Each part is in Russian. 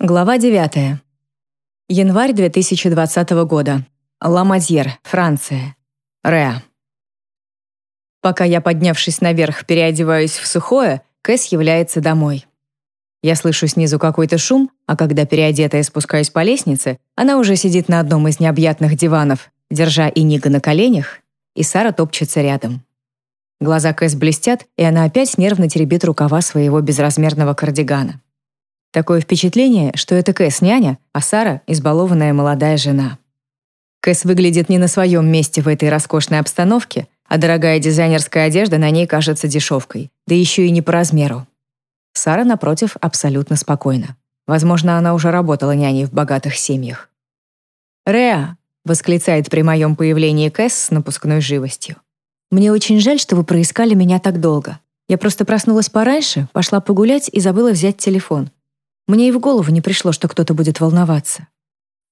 Глава 9. Январь 2020 года. Ламадьер, Франция. Реа. Пока я, поднявшись наверх, переодеваюсь в сухое, Кэс является домой. Я слышу снизу какой-то шум, а когда переодетая спускаюсь по лестнице, она уже сидит на одном из необъятных диванов, держа Инига на коленях, и Сара топчется рядом. Глаза Кэс блестят, и она опять нервно теребит рукава своего безразмерного кардигана. Такое впечатление, что это Кэс няня, а Сара — избалованная молодая жена. Кэс выглядит не на своем месте в этой роскошной обстановке, а дорогая дизайнерская одежда на ней кажется дешевкой, да еще и не по размеру. Сара, напротив, абсолютно спокойна. Возможно, она уже работала няней в богатых семьях. «Реа!» — восклицает при моем появлении Кэс с напускной живостью. «Мне очень жаль, что вы проискали меня так долго. Я просто проснулась пораньше, пошла погулять и забыла взять телефон. Мне и в голову не пришло, что кто-то будет волноваться.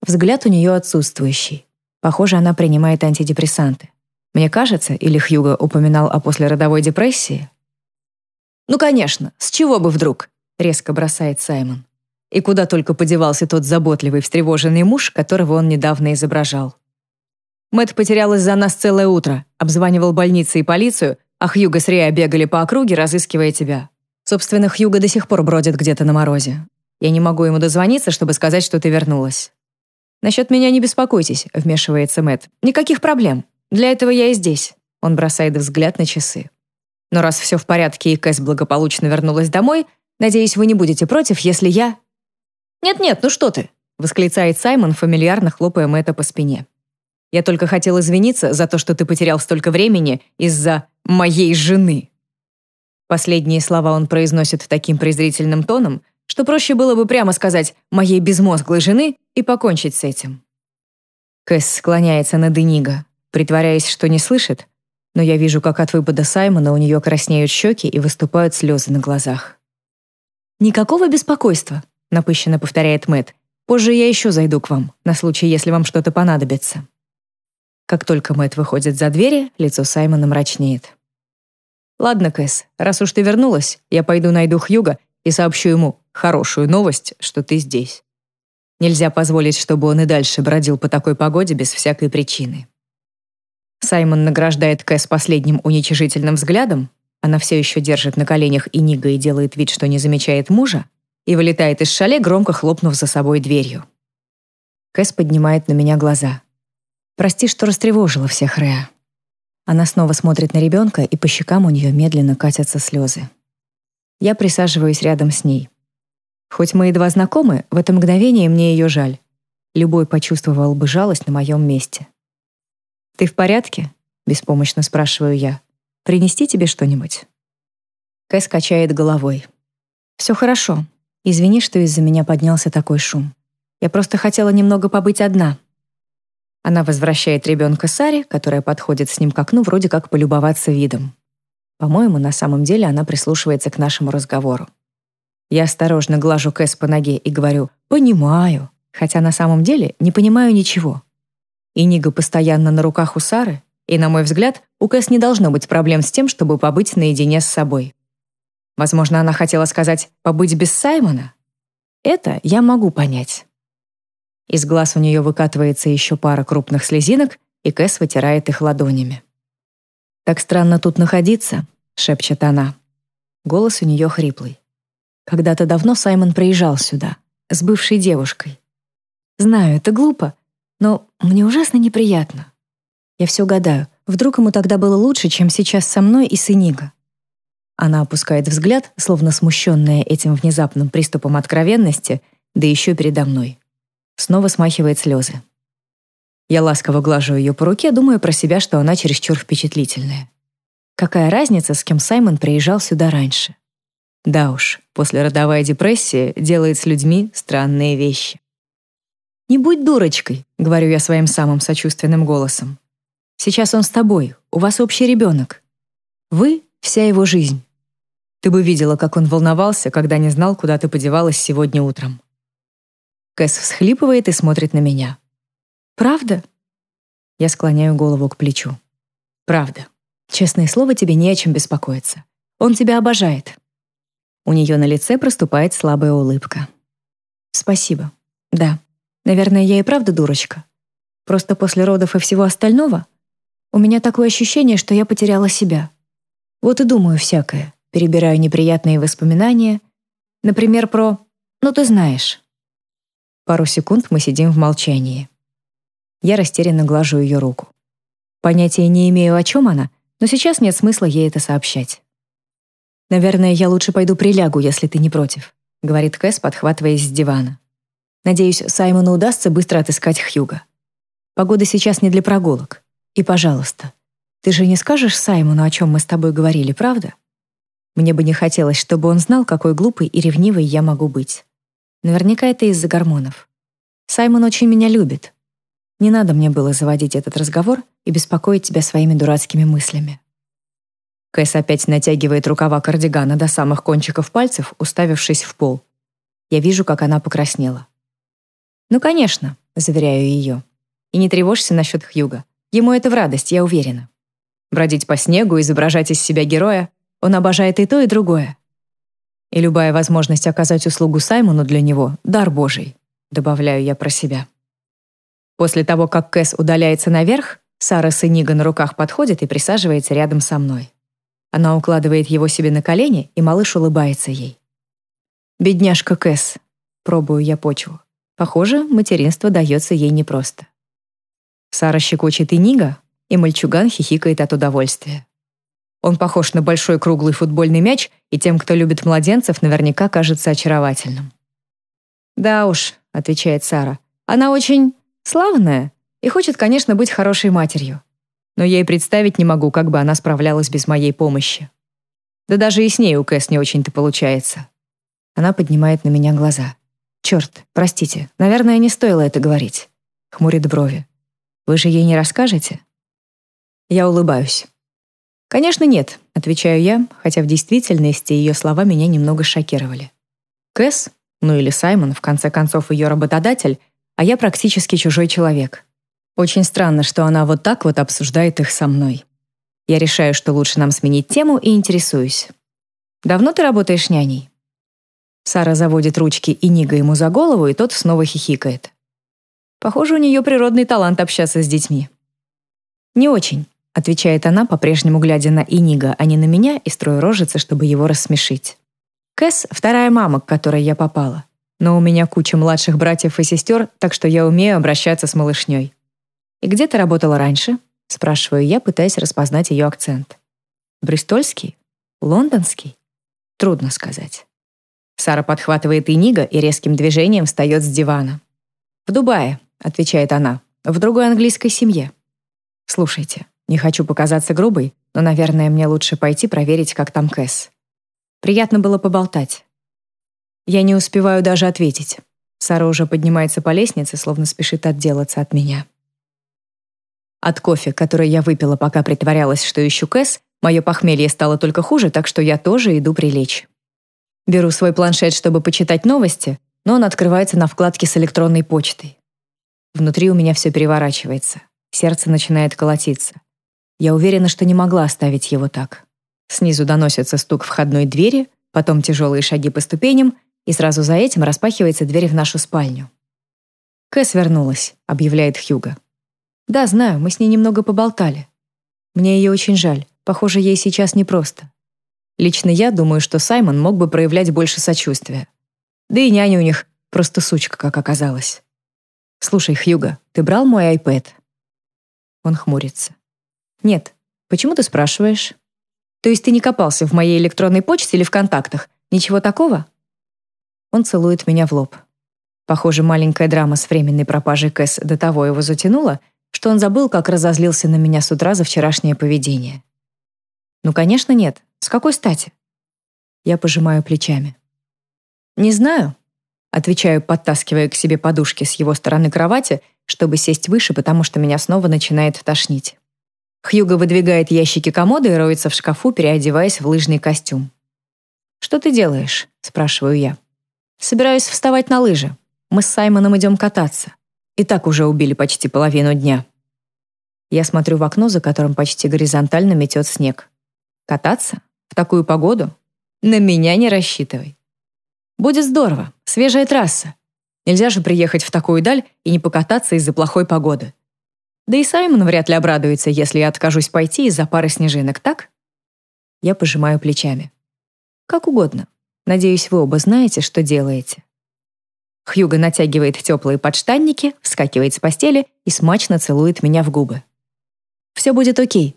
Взгляд у нее отсутствующий. Похоже, она принимает антидепрессанты. Мне кажется, или Хьюго упоминал о послеродовой депрессии? «Ну, конечно, с чего бы вдруг?» — резко бросает Саймон. И куда только подевался тот заботливый, встревоженный муж, которого он недавно изображал. Мэт потерял из-за нас целое утро, обзванивал больницы и полицию, а Хьюго с Реа бегали по округе, разыскивая тебя. Собственно, Хьюго до сих пор бродит где-то на морозе. Я не могу ему дозвониться, чтобы сказать, что ты вернулась. Насчет меня не беспокойтесь, вмешивается Мэт. Никаких проблем. Для этого я и здесь. Он бросает взгляд на часы. Но раз все в порядке и Кэс благополучно вернулась домой, надеюсь, вы не будете против, если я... Нет-нет, ну что ты? восклицает Саймон, фамильярно хлопая Мэтта по спине. Я только хотел извиниться за то, что ты потерял столько времени из-за моей жены. Последние слова он произносит таким презрительным тоном, что проще было бы прямо сказать «моей безмозглой жены» и покончить с этим. Кэс склоняется над Эниго, притворяясь, что не слышит, но я вижу, как от выпада Саймона у нее краснеют щеки и выступают слезы на глазах. «Никакого беспокойства», — напыщенно повторяет Мэт. «Позже я еще зайду к вам, на случай, если вам что-то понадобится». Как только Мэт выходит за двери, лицо Саймона мрачнеет. «Ладно, Кэс, раз уж ты вернулась, я пойду найду Хьюга и сообщу ему хорошую новость, что ты здесь. Нельзя позволить, чтобы он и дальше бродил по такой погоде без всякой причины. Саймон награждает Кэс последним уничижительным взглядом, она все еще держит на коленях Инига и делает вид, что не замечает мужа, и вылетает из шале, громко хлопнув за собой дверью. Кэс поднимает на меня глаза. «Прости, что растревожила всех, Реа». Она снова смотрит на ребенка, и по щекам у нее медленно катятся слезы. Я присаживаюсь рядом с ней. Хоть мы едва знакомы, в это мгновение мне ее жаль. Любой почувствовал бы жалость на моем месте. «Ты в порядке?» — беспомощно спрашиваю я. «Принести тебе что-нибудь?» Кэс качает головой. «Все хорошо. Извини, что из-за меня поднялся такой шум. Я просто хотела немного побыть одна». Она возвращает ребенка Саре, которая подходит с ним к окну, вроде как полюбоваться видом. По-моему, на самом деле она прислушивается к нашему разговору. Я осторожно глажу Кэс по ноге и говорю «понимаю», хотя на самом деле не понимаю ничего. Инига постоянно на руках у Сары, и, на мой взгляд, у Кэс не должно быть проблем с тем, чтобы побыть наедине с собой. Возможно, она хотела сказать «побыть без Саймона». Это я могу понять. Из глаз у нее выкатывается еще пара крупных слезинок, и Кэс вытирает их ладонями. «Так странно тут находиться», — шепчет она. Голос у нее хриплый. Когда-то давно Саймон приезжал сюда, с бывшей девушкой. Знаю, это глупо, но мне ужасно неприятно. Я все гадаю, вдруг ему тогда было лучше, чем сейчас со мной и с Иниго. Она опускает взгляд, словно смущенная этим внезапным приступом откровенности, да еще передо мной. Снова смахивает слезы. Я ласково глажу ее по руке, думая про себя, что она чересчур впечатлительная. Какая разница, с кем Саймон приезжал сюда раньше? Да уж, послеродовая депрессия делает с людьми странные вещи. «Не будь дурочкой», — говорю я своим самым сочувственным голосом. «Сейчас он с тобой, у вас общий ребенок. Вы — вся его жизнь. Ты бы видела, как он волновался, когда не знал, куда ты подевалась сегодня утром». Кэс всхлипывает и смотрит на меня. Правда? Я склоняю голову к плечу. Правда. Честное слово, тебе не о чем беспокоиться. Он тебя обожает. У нее на лице проступает слабая улыбка. Спасибо. Да. Наверное, я и правда дурочка. Просто после родов и всего остального у меня такое ощущение, что я потеряла себя. Вот и думаю всякое, перебираю неприятные воспоминания, например, про «ну ты знаешь». Пару секунд мы сидим в молчании. Я растерянно глажу ее руку. Понятия не имею, о чем она, но сейчас нет смысла ей это сообщать. «Наверное, я лучше пойду прилягу, если ты не против», — говорит Кэс, подхватываясь с дивана. «Надеюсь, Саймону удастся быстро отыскать Хьюга. Погода сейчас не для прогулок. И, пожалуйста, ты же не скажешь Саймону, о чем мы с тобой говорили, правда? Мне бы не хотелось, чтобы он знал, какой глупый и ревнивый я могу быть. Наверняка это из-за гормонов. Саймон очень меня любит. Не надо мне было заводить этот разговор и беспокоить тебя своими дурацкими мыслями. Кэс опять натягивает рукава кардигана до самых кончиков пальцев, уставившись в пол. Я вижу, как она покраснела. «Ну, конечно», — заверяю ее. «И не тревожься насчет Хьюга. Ему это в радость, я уверена. Бродить по снегу, изображать из себя героя — он обожает и то, и другое. И любая возможность оказать услугу Саймону для него — дар Божий», — добавляю я про себя. После того, как Кэс удаляется наверх, Сара Сынига на руках подходит и присаживается рядом со мной. Она укладывает его себе на колени, и малыш улыбается ей. «Бедняжка Кэс», — пробую я почву. Похоже, материнство дается ей непросто. Сара щекочет и Нига, и мальчуган хихикает от удовольствия. Он похож на большой круглый футбольный мяч, и тем, кто любит младенцев, наверняка кажется очаровательным. «Да уж», — отвечает Сара, — «она очень славная и хочет, конечно, быть хорошей матерью но я и представить не могу, как бы она справлялась без моей помощи. Да даже и с ней у Кэс не очень-то получается. Она поднимает на меня глаза. «Черт, простите, наверное, не стоило это говорить». Хмурит брови. «Вы же ей не расскажете?» Я улыбаюсь. «Конечно, нет», — отвечаю я, хотя в действительности ее слова меня немного шокировали. Кэс, ну или Саймон, в конце концов, ее работодатель, а я практически чужой человек. Очень странно, что она вот так вот обсуждает их со мной. Я решаю, что лучше нам сменить тему и интересуюсь. «Давно ты работаешь няней?» Сара заводит ручки и Нига ему за голову, и тот снова хихикает. Похоже, у нее природный талант общаться с детьми. «Не очень», — отвечает она, по-прежнему глядя на Инига, а не на меня, и строя рожицы, чтобы его рассмешить. Кэс — вторая мама, к которой я попала. Но у меня куча младших братьев и сестер, так что я умею обращаться с малышней. «И где ты работала раньше?» — спрашиваю я, пытаясь распознать ее акцент. «Бристольский? Лондонский?» Трудно сказать. Сара подхватывает Инига и резким движением встает с дивана. «В Дубае», — отвечает она, — «в другой английской семье». «Слушайте, не хочу показаться грубой, но, наверное, мне лучше пойти проверить, как там Кэс. Приятно было поболтать». Я не успеваю даже ответить. Сара уже поднимается по лестнице, словно спешит отделаться от меня. От кофе, который я выпила, пока притворялась, что ищу Кэс, мое похмелье стало только хуже, так что я тоже иду прилечь. Беру свой планшет, чтобы почитать новости, но он открывается на вкладке с электронной почтой. Внутри у меня все переворачивается. Сердце начинает колотиться. Я уверена, что не могла оставить его так. Снизу доносится стук входной двери, потом тяжелые шаги по ступеням, и сразу за этим распахивается дверь в нашу спальню. «Кэс вернулась», — объявляет Хьюга. Да, знаю, мы с ней немного поболтали. Мне ее очень жаль. Похоже, ей сейчас непросто. Лично я думаю, что Саймон мог бы проявлять больше сочувствия. Да и няня у них просто сучка, как оказалось. Слушай, Хьюга, ты брал мой iPad? Он хмурится. Нет. Почему ты спрашиваешь? То есть ты не копался в моей электронной почте или в контактах? Ничего такого? Он целует меня в лоб. Похоже, маленькая драма с временной пропажей Кэс до того его затянула, что он забыл, как разозлился на меня с утра за вчерашнее поведение. Ну, конечно, нет. С какой стати? Я пожимаю плечами. Не знаю, отвечаю, подтаскивая к себе подушки с его стороны кровати, чтобы сесть выше, потому что меня снова начинает тошнить. Хьюго выдвигает ящики комода и роется в шкафу, переодеваясь в лыжный костюм. «Что ты делаешь?» — спрашиваю я. «Собираюсь вставать на лыжи. Мы с Саймоном идем кататься. И так уже убили почти половину дня. Я смотрю в окно, за которым почти горизонтально метет снег. Кататься? В такую погоду? На меня не рассчитывай. Будет здорово. Свежая трасса. Нельзя же приехать в такую даль и не покататься из-за плохой погоды. Да и Саймон вряд ли обрадуется, если я откажусь пойти из-за пары снежинок, так? Я пожимаю плечами. Как угодно. Надеюсь, вы оба знаете, что делаете. Хьюго натягивает теплые подштанники, вскакивает с постели и смачно целует меня в губы. «Все будет окей».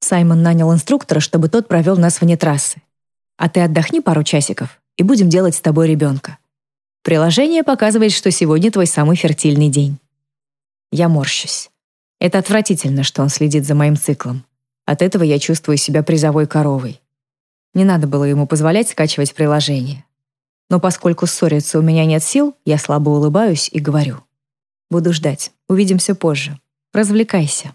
Саймон нанял инструктора, чтобы тот провел нас вне трассы. «А ты отдохни пару часиков, и будем делать с тобой ребенка. Приложение показывает, что сегодня твой самый фертильный день». Я морщусь. Это отвратительно, что он следит за моим циклом. От этого я чувствую себя призовой коровой. Не надо было ему позволять скачивать приложение. Но поскольку ссориться у меня нет сил, я слабо улыбаюсь и говорю. Буду ждать. Увидимся позже. Развлекайся.